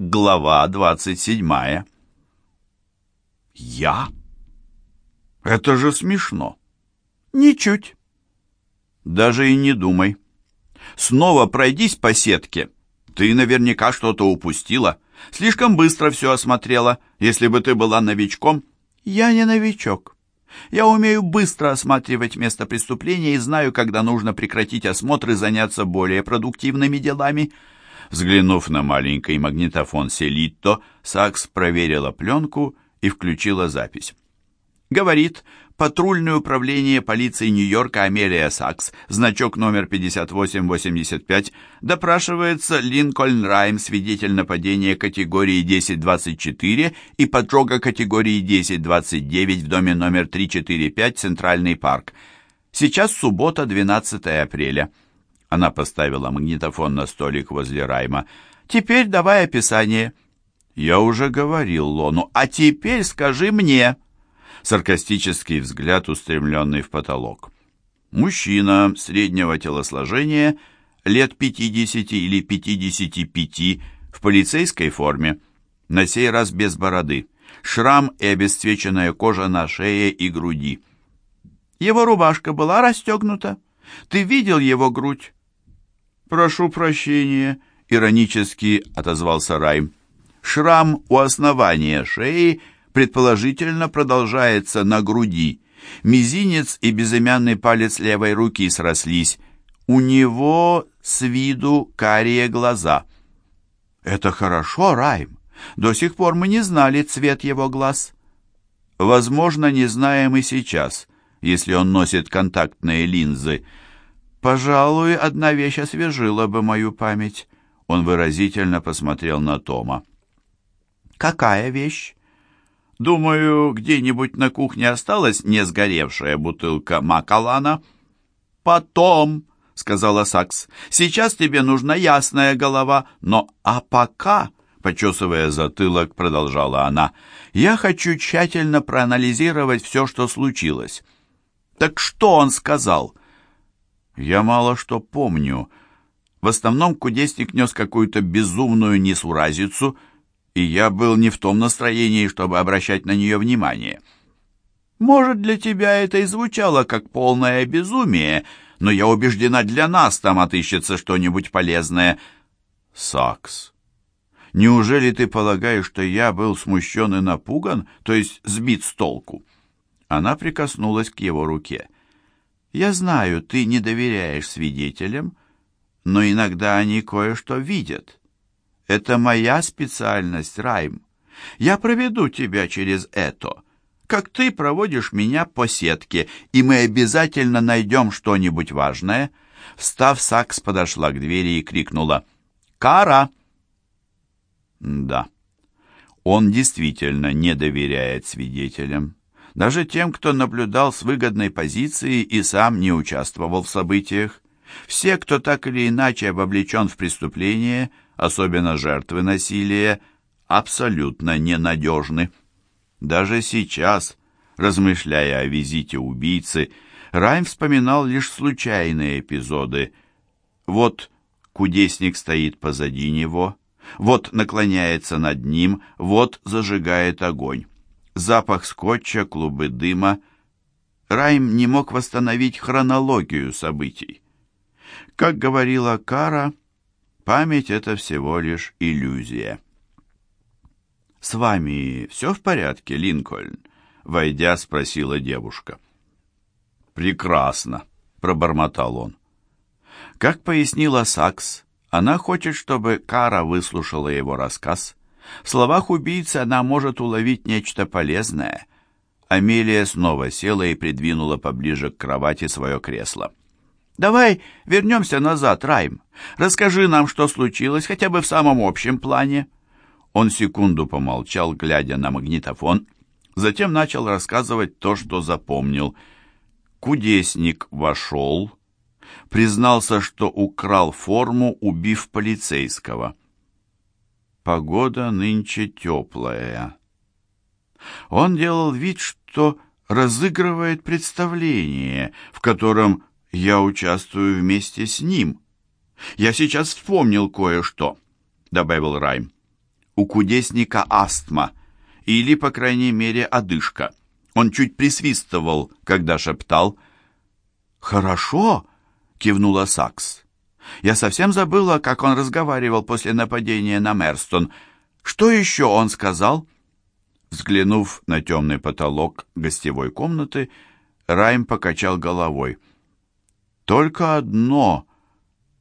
Глава двадцать седьмая. Я? Это же смешно. Ничуть. Даже и не думай. Снова пройдись по сетке. Ты наверняка что-то упустила. Слишком быстро все осмотрела. Если бы ты была новичком... Я не новичок. Я умею быстро осматривать место преступления и знаю, когда нужно прекратить осмотр и заняться более продуктивными делами. Взглянув на маленький магнитофон Селитто, Сакс проверила пленку и включила запись. Говорит, патрульное управление полиции Нью-Йорка Амелия Сакс, значок номер 5885, допрашивается Линкольн Райм, свидетель нападения категории 1024 и поджога категории 1029 в доме номер 345 Центральный парк. Сейчас суббота, 12 апреля. Она поставила магнитофон на столик возле Райма. «Теперь давай описание». «Я уже говорил Лону, а теперь скажи мне». Саркастический взгляд, устремленный в потолок. Мужчина среднего телосложения, лет 50 или 55, в полицейской форме, на сей раз без бороды, шрам и обесцвеченная кожа на шее и груди. Его рубашка была расстегнута. Ты видел его грудь? «Прошу прощения», — иронически отозвался Райм. «Шрам у основания шеи предположительно продолжается на груди. Мизинец и безымянный палец левой руки срослись. У него с виду карие глаза». «Это хорошо, Райм. До сих пор мы не знали цвет его глаз». «Возможно, не знаем и сейчас, если он носит контактные линзы», «Пожалуй, одна вещь освежила бы мою память». Он выразительно посмотрел на Тома. «Какая вещь?» «Думаю, где-нибудь на кухне осталась не сгоревшая бутылка Макалана». «Потом», — сказала Сакс, — «сейчас тебе нужна ясная голова, но а пока...» Почесывая затылок, продолжала она, «я хочу тщательно проанализировать все, что случилось». «Так что он сказал?» Я мало что помню. В основном кудесник нес какую-то безумную несуразицу, и я был не в том настроении, чтобы обращать на нее внимание. Может, для тебя это и звучало как полное безумие, но я убеждена, для нас там отыщется что-нибудь полезное. Сакс. Неужели ты полагаешь, что я был смущен и напуган, то есть сбит с толку? Она прикоснулась к его руке. Я знаю, ты не доверяешь свидетелям, но иногда они кое-что видят. Это моя специальность, Райм. Я проведу тебя через это, как ты проводишь меня по сетке, и мы обязательно найдем что-нибудь важное». Встав, Сакс подошла к двери и крикнула «Кара!» Да, он действительно не доверяет свидетелям даже тем, кто наблюдал с выгодной позиции и сам не участвовал в событиях. Все, кто так или иначе вовлечен в преступление, особенно жертвы насилия, абсолютно ненадежны. Даже сейчас, размышляя о визите убийцы, Райм вспоминал лишь случайные эпизоды. Вот кудесник стоит позади него, вот наклоняется над ним, вот зажигает огонь запах скотча, клубы дыма. Райм не мог восстановить хронологию событий. Как говорила Кара, память — это всего лишь иллюзия. «С вами все в порядке, Линкольн?» — войдя, спросила девушка. «Прекрасно», — пробормотал он. Как пояснила Сакс, она хочет, чтобы Кара выслушала его рассказ, в словах убийцы она может уловить нечто полезное. Амелия снова села и придвинула поближе к кровати свое кресло. «Давай вернемся назад, Райм. Расскажи нам, что случилось, хотя бы в самом общем плане». Он секунду помолчал, глядя на магнитофон, затем начал рассказывать то, что запомнил. Кудесник вошел, признался, что украл форму, убив полицейского. Погода нынче теплая. Он делал вид, что разыгрывает представление, в котором я участвую вместе с ним. Я сейчас вспомнил кое-что, добавил Райм. у кудесника астма, или, по крайней мере, одышка. Он чуть присвистывал, когда шептал. «Хорошо!» — кивнула Сакс. «Я совсем забыла, как он разговаривал после нападения на Мерстон. Что еще он сказал?» Взглянув на темный потолок гостевой комнаты, Райм покачал головой. «Только одно,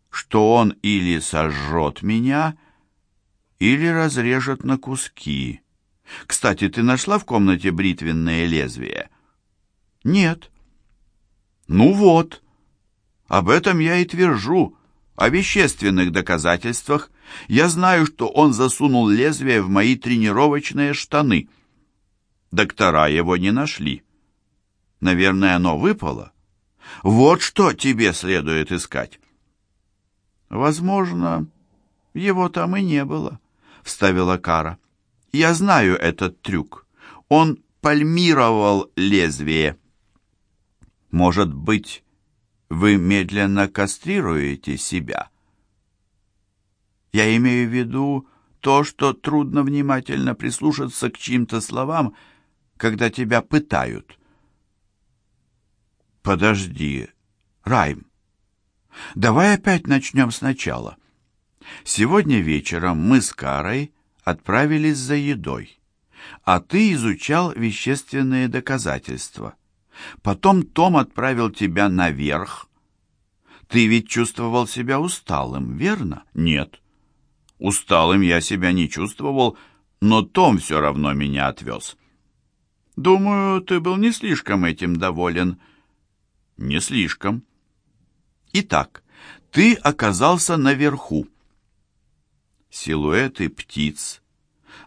что он или сожжет меня, или разрежет на куски. Кстати, ты нашла в комнате бритвенное лезвие?» «Нет». «Ну вот, об этом я и твержу, о вещественных доказательствах. Я знаю, что он засунул лезвие в мои тренировочные штаны». Доктора его не нашли. Наверное, оно выпало. Вот что тебе следует искать. Возможно, его там и не было, вставила Кара. Я знаю этот трюк. Он пальмировал лезвие. Может быть, вы медленно кастрируете себя? Я имею в виду то, что трудно внимательно прислушаться к чьим-то словам, когда тебя пытают. Подожди, Райм. Давай опять начнем сначала. Сегодня вечером мы с Карой отправились за едой, а ты изучал вещественные доказательства. Потом Том отправил тебя наверх. Ты ведь чувствовал себя усталым, верно? Нет. Усталым я себя не чувствовал, но Том все равно меня отвез. Думаю, ты был не слишком этим доволен. Не слишком. Итак, ты оказался наверху. Силуэты птиц.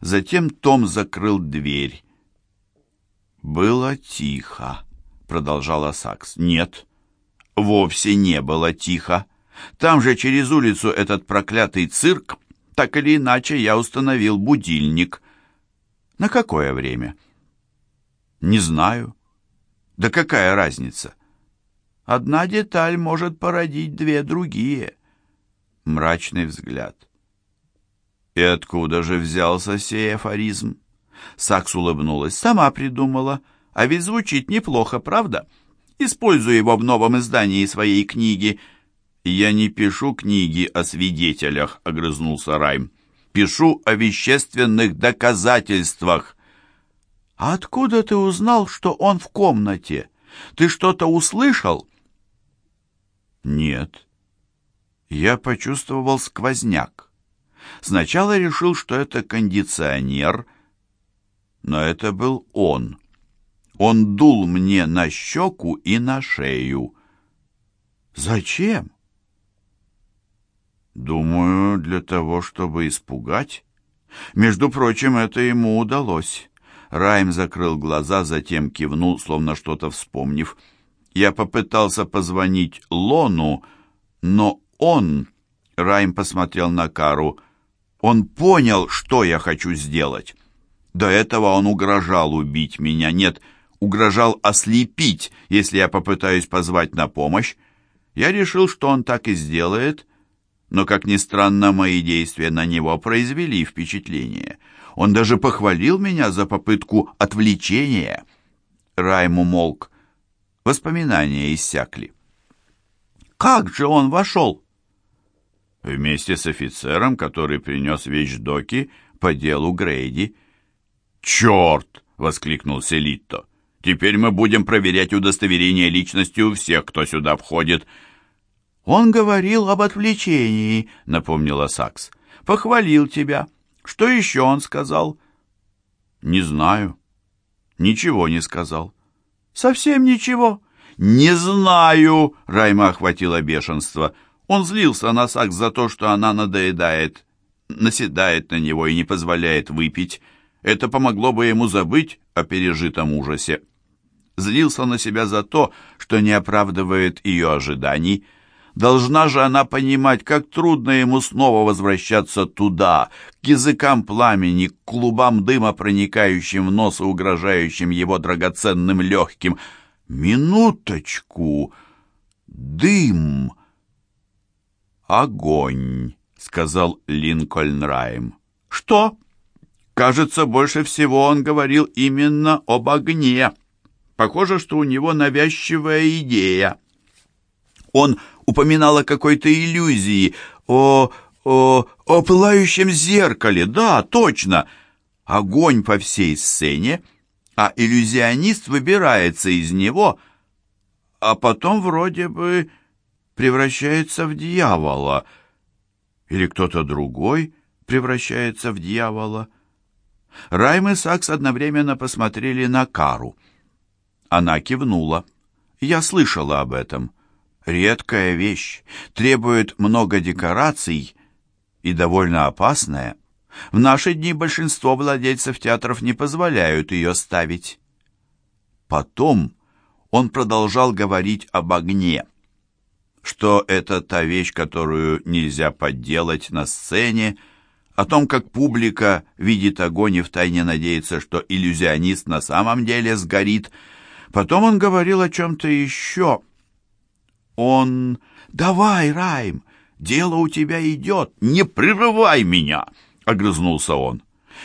Затем Том закрыл дверь. Было тихо, продолжала Сакс. Нет, вовсе не было тихо. Там же через улицу этот проклятый цирк. Так или иначе, я установил будильник. На какое время? — не знаю. Да какая разница? Одна деталь может породить две другие. Мрачный взгляд. И откуда же взялся сей афоризм? Сакс улыбнулась. Сама придумала. А ведь звучит неплохо, правда? Использую его в новом издании своей книги. Я не пишу книги о свидетелях, огрызнулся Райм. Пишу о вещественных доказательствах. «А откуда ты узнал, что он в комнате? Ты что-то услышал?» «Нет». Я почувствовал сквозняк. Сначала решил, что это кондиционер, но это был он. Он дул мне на щеку и на шею. «Зачем?» «Думаю, для того, чтобы испугать. Между прочим, это ему удалось». Райм закрыл глаза, затем кивнул, словно что-то вспомнив. Я попытался позвонить Лону, но он... Райм посмотрел на Кару. Он понял, что я хочу сделать. До этого он угрожал убить меня. Нет, угрожал ослепить, если я попытаюсь позвать на помощь. Я решил, что он так и сделает, но, как ни странно, мои действия на него произвели впечатление — он даже похвалил меня за попытку отвлечения. Райм умолк. Воспоминания иссякли. «Как же он вошел?» «Вместе с офицером, который принес вещдоки по делу Грейди». «Черт!» — воскликнул Селитто. «Теперь мы будем проверять удостоверение личности у всех, кто сюда входит». «Он говорил об отвлечении», — напомнила Сакс. «Похвалил тебя». Что еще он сказал? Не знаю. Ничего не сказал. Совсем ничего. Не знаю, Райма охватило бешенство. Он злился на Сакс за то, что она надоедает, наседает на него и не позволяет выпить. Это помогло бы ему забыть о пережитом ужасе. Злился на себя за то, что не оправдывает ее ожиданий, Должна же она понимать, как трудно ему снова возвращаться туда, к языкам пламени, к клубам дыма, проникающим в нос и угрожающим его драгоценным легким. «Минуточку! Дым!» «Огонь!» — сказал Линкольн Райм. «Что?» Кажется, больше всего он говорил именно об огне. Похоже, что у него навязчивая идея. Он упоминал о какой-то иллюзии, о... о... о пылающем зеркале, да, точно. Огонь по всей сцене, а иллюзионист выбирается из него, а потом вроде бы превращается в дьявола. Или кто-то другой превращается в дьявола. Райм и Сакс одновременно посмотрели на Кару. Она кивнула. Я слышала об этом. Редкая вещь, требует много декораций и довольно опасная. В наши дни большинство владельцев театров не позволяют ее ставить. Потом он продолжал говорить об огне, что это та вещь, которую нельзя подделать на сцене, о том, как публика видит огонь и втайне надеется, что иллюзионист на самом деле сгорит. Потом он говорил о чем-то еще. Он... «Давай, Райм, дело у тебя идет, не прерывай меня!» — огрызнулся он.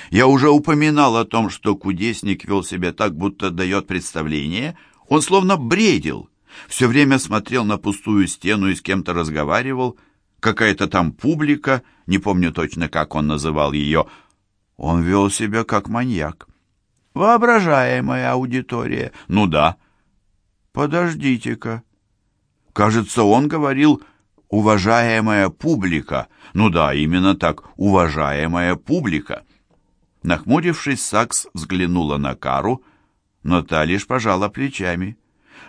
Я уже упоминал о том, что кудесник вел себя так, будто дает представление. Он словно бредил. Все время смотрел на пустую стену и с кем-то разговаривал — какая-то там публика, не помню точно, как он называл ее. Он вел себя как маньяк. Воображаемая аудитория. Ну да. Подождите-ка. Кажется, он говорил «уважаемая публика». Ну да, именно так, «уважаемая публика». Нахмурившись, Сакс взглянула на Кару, но та лишь пожала плечами.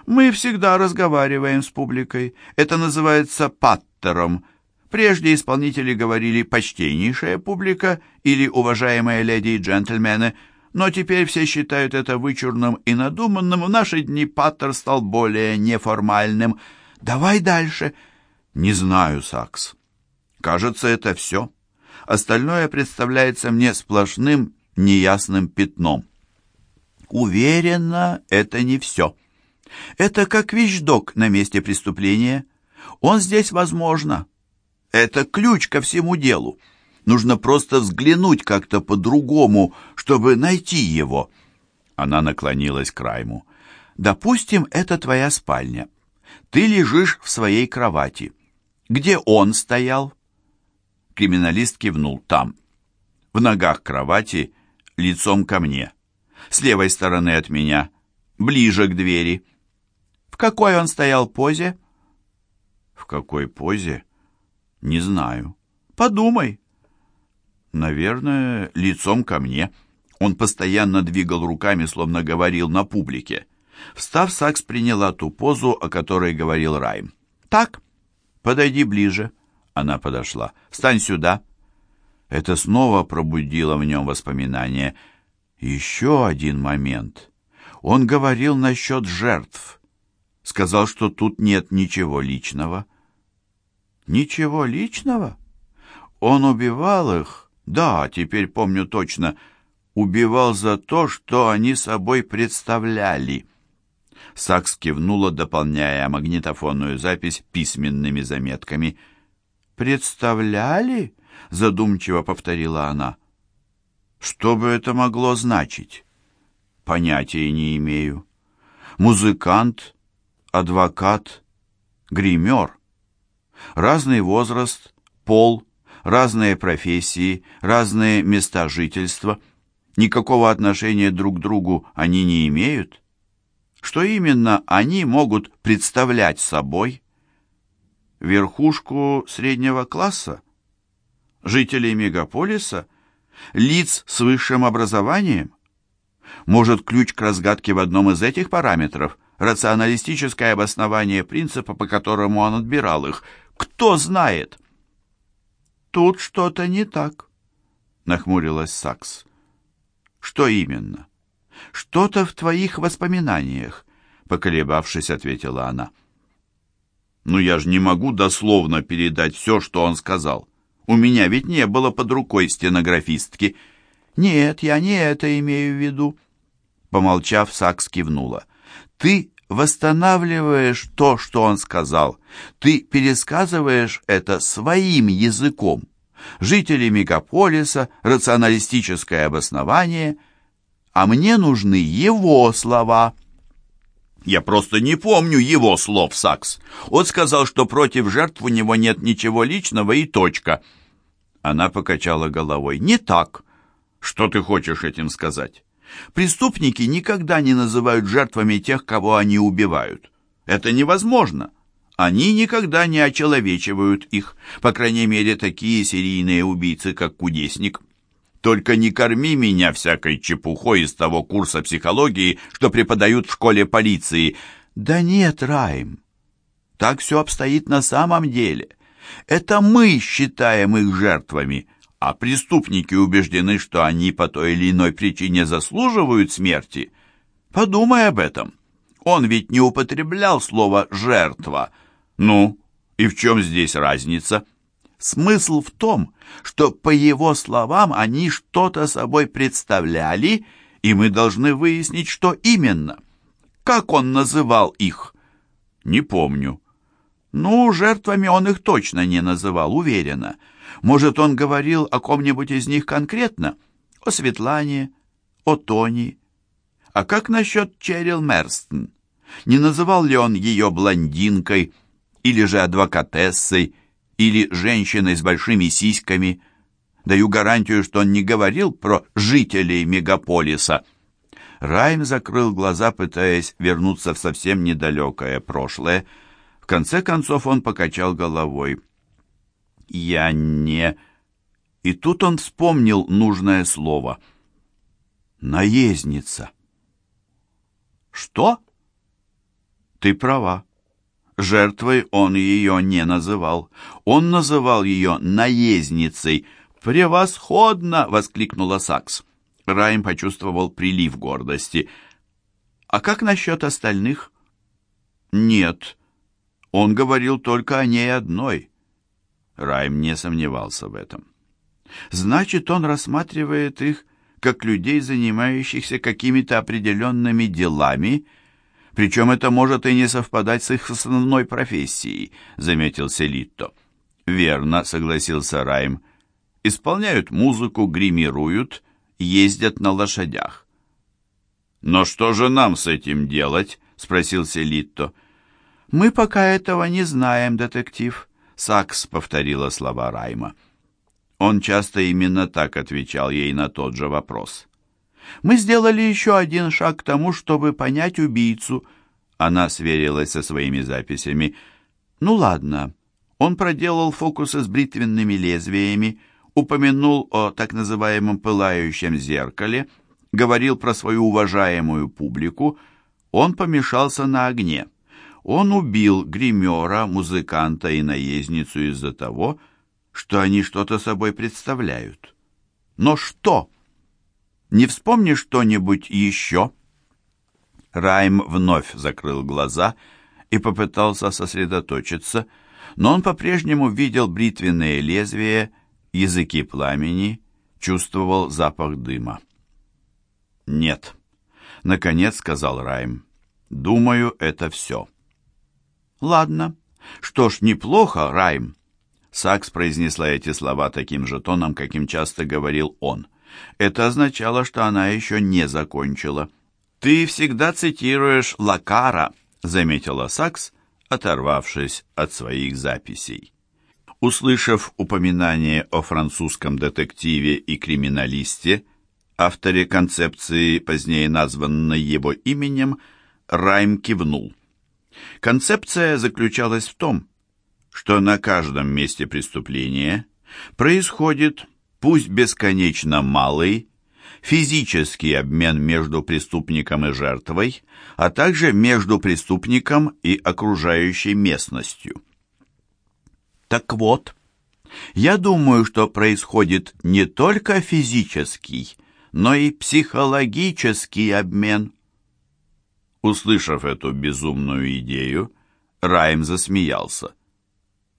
«Мы всегда разговариваем с публикой. Это называется паттером». Прежде исполнители говорили «почтеннейшая публика» или «уважаемые леди и джентльмены», но теперь все считают это вычурным и надуманным. В наши дни Паттер стал более неформальным. «Давай дальше». «Не знаю, Сакс. Кажется, это все. Остальное представляется мне сплошным неясным пятном». «Уверенно, это не все. Это как вещдок на месте преступления. Он здесь возможно». Это ключ ко всему делу. Нужно просто взглянуть как-то по-другому, чтобы найти его. Она наклонилась к Райму. Допустим, это твоя спальня. Ты лежишь в своей кровати. Где он стоял? Криминалист кивнул там. В ногах кровати, лицом ко мне. С левой стороны от меня, ближе к двери. В какой он стоял позе? В какой позе? Не знаю. Подумай. Наверное, лицом ко мне. Он постоянно двигал руками, словно говорил на публике. Встав, Сакс приняла ту позу, о которой говорил Райм. «Так, подойди ближе». Она подошла. «Встань сюда». Это снова пробудило в нем воспоминания. Еще один момент. Он говорил насчет жертв. Сказал, что тут нет ничего личного. Ничего личного? Он убивал их? Да, теперь помню точно. Убивал за то, что они собой представляли. Сакс кивнула, дополняя магнитофонную запись письменными заметками. «Представляли?» — задумчиво повторила она. «Что бы это могло значить?» «Понятия не имею. Музыкант, адвокат, гример. Разный возраст, пол, разные профессии, разные места жительства. Никакого отношения друг к другу они не имеют. Что именно они могут представлять собой? Верхушку среднего класса? Жителей мегаполиса? Лиц с высшим образованием? Может, ключ к разгадке в одном из этих параметров – рационалистическое обоснование принципа, по которому он отбирал их – кто знает? Тут что-то не так, нахмурилась Сакс. Что именно? Что-то в твоих воспоминаниях, поколебавшись, ответила она. Ну я же не могу дословно передать все, что он сказал. У меня ведь не было под рукой стенографистки. Нет, я не это имею в виду. Помолчав, Сакс кивнула. Ты восстанавливаешь то, что он сказал. Ты пересказываешь это своим языком. Жители мегаполиса, рационалистическое обоснование. А мне нужны его слова. Я просто не помню его слов, Сакс. Он сказал, что против жертв у него нет ничего личного и точка. Она покачала головой. Не так. Что ты хочешь этим сказать? Преступники никогда не называют жертвами тех, кого они убивают. Это невозможно. Они никогда не очеловечивают их, по крайней мере, такие серийные убийцы, как Кудесник. Только не корми меня всякой чепухой из того курса психологии, что преподают в школе полиции. Да нет, Райм, так все обстоит на самом деле. Это мы считаем их жертвами, а преступники убеждены, что они по той или иной причине заслуживают смерти. Подумай об этом. Он ведь не употреблял слово «жертва», ну, и в чем здесь разница? Смысл в том, что, по его словам, они что-то собой представляли, и мы должны выяснить, что именно. Как он называл их? Не помню. Ну, жертвами он их точно не называл, уверенно. Может, он говорил о ком-нибудь из них конкретно? О Светлане, о Тони. А как насчет Черил Мерстон? Не называл ли он ее блондинкой, или же адвокатессой, или женщиной с большими сиськами. Даю гарантию, что он не говорил про жителей мегаполиса. Райм закрыл глаза, пытаясь вернуться в совсем недалекое прошлое. В конце концов он покачал головой. «Я не...» И тут он вспомнил нужное слово. «Наездница». «Что?» «Ты права. Жертвой он ее не называл. Он называл ее наездницей. «Превосходно!» — воскликнула Сакс. Райм почувствовал прилив гордости. «А как насчет остальных?» «Нет. Он говорил только о ней одной». Райм не сомневался в этом. «Значит, он рассматривает их как людей, занимающихся какими-то определенными делами, причем это может и не совпадать с их основной профессией», — заметил Селитто. «Верно», — согласился Райм. «Исполняют музыку, гримируют, ездят на лошадях». «Но что же нам с этим делать?» — спросил Селитто. «Мы пока этого не знаем, детектив», — Сакс повторила слова Райма. Он часто именно так отвечал ей на тот же вопрос. Мы сделали еще один шаг к тому, чтобы понять убийцу. Она сверилась со своими записями. Ну ладно. Он проделал фокусы с бритвенными лезвиями, упомянул о так называемом пылающем зеркале, говорил про свою уважаемую публику. Он помешался на огне. Он убил гримера, музыканта и наездницу из-за того, что они что-то собой представляют. Но что? Не вспомнишь что-нибудь еще?» Райм вновь закрыл глаза и попытался сосредоточиться, но он по-прежнему видел бритвенные лезвия, языки пламени, чувствовал запах дыма. «Нет», — наконец сказал Райм, — «думаю, это все». «Ладно. Что ж, неплохо, Райм». Сакс произнесла эти слова таким же тоном, каким часто говорил он. Это означало, что она еще не закончила. «Ты всегда цитируешь Лакара», — заметила Сакс, оторвавшись от своих записей. Услышав упоминание о французском детективе и криминалисте, авторе концепции, позднее названной его именем, Райм кивнул. Концепция заключалась в том, что на каждом месте преступления происходит пусть бесконечно малый, физический обмен между преступником и жертвой, а также между преступником и окружающей местностью. Так вот, я думаю, что происходит не только физический, но и психологический обмен. Услышав эту безумную идею, Райм засмеялся.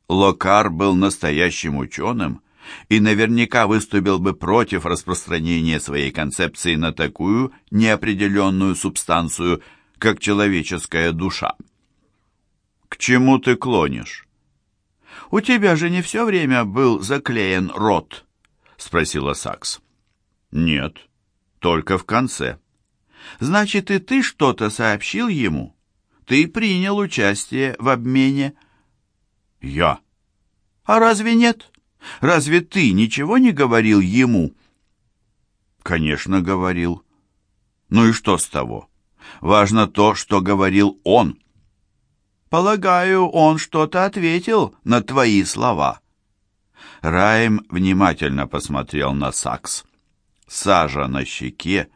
Локар был настоящим ученым, и наверняка выступил бы против распространения своей концепции на такую неопределенную субстанцию, как человеческая душа. К чему ты клонишь? «У тебя же не все время был заклеен рот?» — спросила Сакс. «Нет, только в конце». «Значит, и ты что-то сообщил ему? Ты принял участие в обмене?» «Я». «А разве нет? Разве ты ничего не говорил ему?» «Конечно, говорил. Ну и что с того? Важно то, что говорил он». Полагаю, он что-то ответил на твои слова. Райм внимательно посмотрел на Сакс. Сажа на щеке,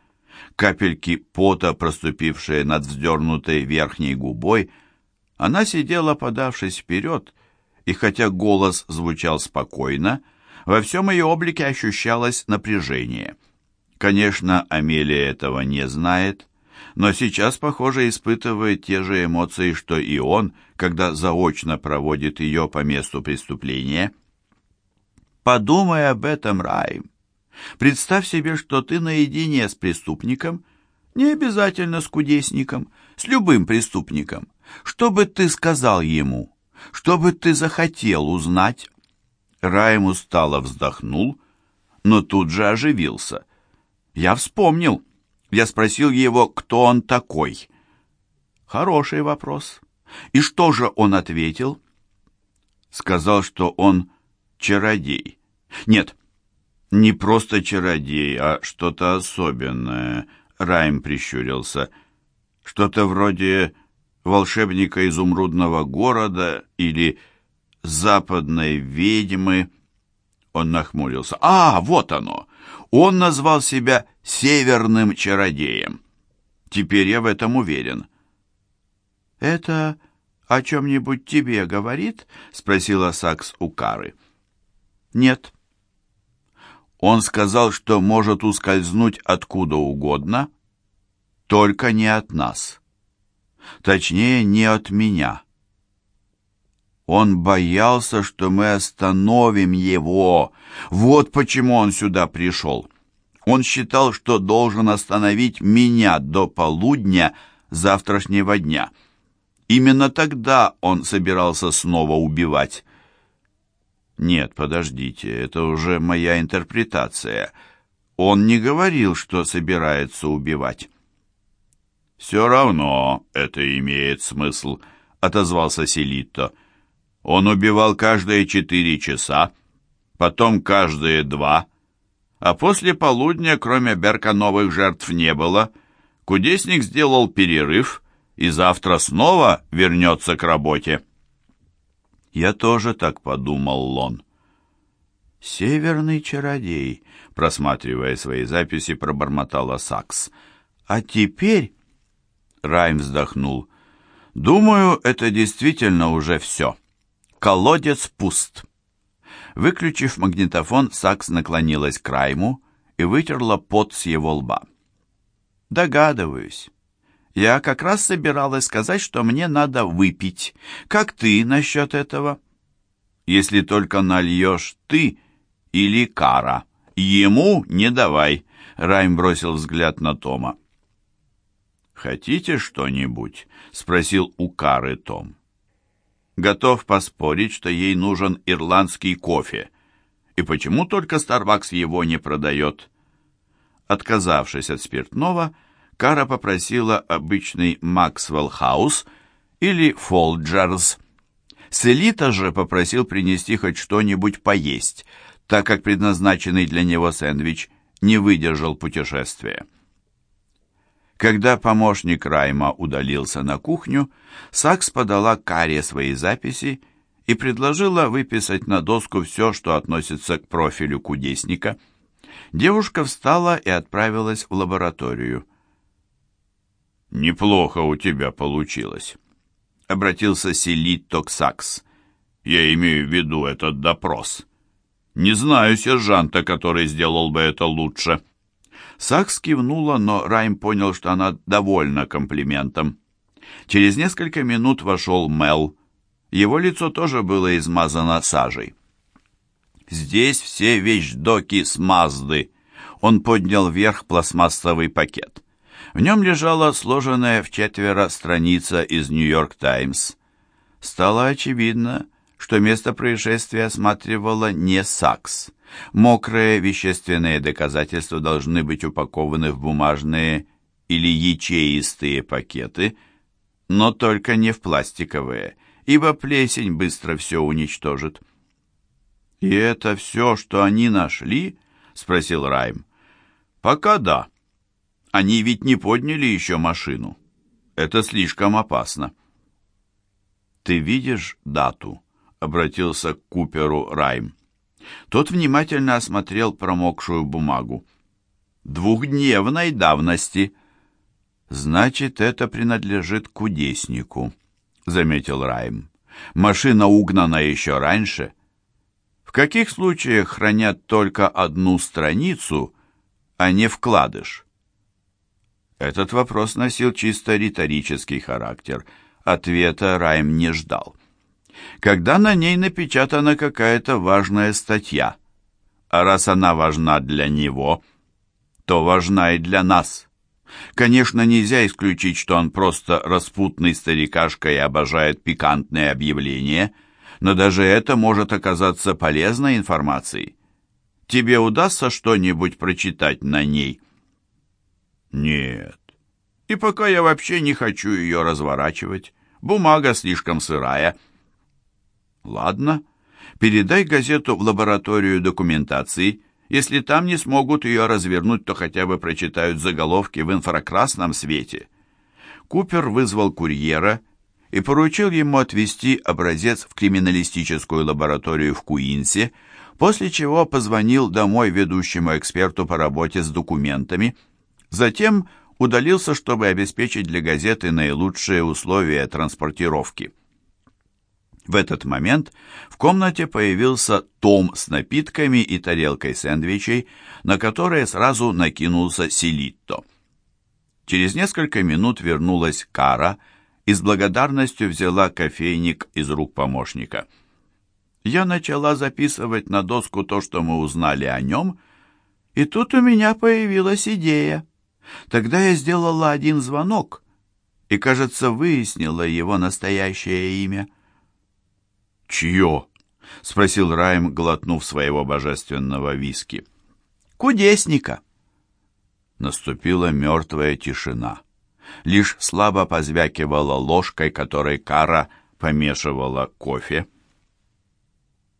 капельки пота, проступившие над вздернутой верхней губой. Она сидела, подавшись вперед, и хотя голос звучал спокойно, во всем ее облике ощущалось напряжение. Конечно, Амелия этого не знает, но сейчас, похоже, испытывает те же эмоции, что и он, когда заочно проводит ее по месту преступления. Подумай об этом, Райм. Представь себе, что ты наедине с преступником, не обязательно с кудесником, с любым преступником. Что бы ты сказал ему? Что бы ты захотел узнать? Райм устало вздохнул, но тут же оживился. Я вспомнил. Я спросил его, кто он такой. Хороший вопрос. И что же он ответил? Сказал, что он чародей. Нет, не просто чародей, а что-то особенное. Райм прищурился. Что-то вроде волшебника изумрудного города или западной ведьмы. Он нахмурился. «А, вот оно! Он назвал себя северным чародеем. Теперь я в этом уверен. «Это о чем-нибудь тебе говорит?» — спросила Сакс у Кары. «Нет». Он сказал, что может ускользнуть откуда угодно, только не от нас. Точнее, не от меня. Он боялся, что мы остановим его. Вот почему он сюда пришел. Он считал, что должен остановить меня до полудня завтрашнего дня. Именно тогда он собирался снова убивать. Нет, подождите, это уже моя интерпретация. Он не говорил, что собирается убивать. «Все равно это имеет смысл», — отозвался Селитто. «Он убивал каждые четыре часа, потом каждые два, а после полудня, кроме Берка, новых жертв не было. Кудесник сделал перерыв и завтра снова вернется к работе. Я тоже так подумал, Лон. «Северный чародей», — просматривая свои записи, пробормотала Сакс. «А теперь...» — Райм вздохнул. «Думаю, это действительно уже все. Колодец пуст». Выключив магнитофон, Сакс наклонилась к Райму и вытерла пот с его лба. «Догадываюсь. Я как раз собиралась сказать, что мне надо выпить. Как ты насчет этого?» «Если только нальешь ты или Кара. Ему не давай», — Райм бросил взгляд на Тома. «Хотите что-нибудь?» — спросил у Кары Том. Готов поспорить, что ей нужен ирландский кофе. И почему только Starbucks его не продает? Отказавшись от спиртного, Кара попросила обычный Максвелл Хаус или Фолджерс. Селита же попросил принести хоть что-нибудь поесть, так как предназначенный для него сэндвич не выдержал путешествия. Когда помощник Райма удалился на кухню, Сакс подала Каре свои записи и предложила выписать на доску все, что относится к профилю кудесника. Девушка встала и отправилась в лабораторию. «Неплохо у тебя получилось», — обратился Селитто к Сакс. «Я имею в виду этот допрос. Не знаю сержанта, который сделал бы это лучше». Сакс кивнула, но Райм понял, что она довольна комплиментом. Через несколько минут вошел Мел. Его лицо тоже было измазано сажей. «Здесь все вещдоки с Мазды». Он поднял вверх пластмассовый пакет. В нем лежала сложенная в четверо страница из «Нью-Йорк Таймс». Стало очевидно, что место происшествия осматривала не САКС. Мокрые вещественные доказательства должны быть упакованы в бумажные или ячеистые пакеты, но только не в пластиковые, ибо плесень быстро все уничтожит. «И это все, что они нашли?» — спросил Райм. «Пока да. Они ведь не подняли еще машину. Это слишком опасно». «Ты видишь дату?» — обратился к Куперу Райм. Тот внимательно осмотрел промокшую бумагу. «Двухдневной давности». «Значит, это принадлежит кудеснику», — заметил Райм. «Машина угнана еще раньше». В каких случаях хранят только одну страницу, а не вкладыш? Этот вопрос носил чисто риторический характер. Ответа Райм не ждал. Когда на ней напечатана какая-то важная статья, а раз она важна для него, то важна и для нас. Конечно, нельзя исключить, что он просто распутный старикашка и обожает пикантные объявления – но даже это может оказаться полезной информацией. Тебе удастся что-нибудь прочитать на ней? Нет. И пока я вообще не хочу ее разворачивать. Бумага слишком сырая. Ладно, передай газету в лабораторию документации. Если там не смогут ее развернуть, то хотя бы прочитают заголовки в инфракрасном свете. Купер вызвал курьера и поручил ему отвезти образец в криминалистическую лабораторию в Куинсе, после чего позвонил домой ведущему эксперту по работе с документами. Затем удалился, чтобы обеспечить для газеты наилучшие условия транспортировки. В этот момент в комнате появился Том с напитками и тарелкой сэндвичей, на которые сразу накинулся Селитто. Через несколько минут вернулась Кара – и с благодарностью взяла кофейник из рук помощника. Я начала записывать на доску то, что мы узнали о нем, и тут у меня появилась идея. Тогда я сделала один звонок и, кажется, выяснила его настоящее имя. «Чье?» — спросил Райм, глотнув своего божественного виски. «Кудесника». Наступила мертвая тишина лишь слабо позвякивала ложкой, которой Кара помешивала кофе.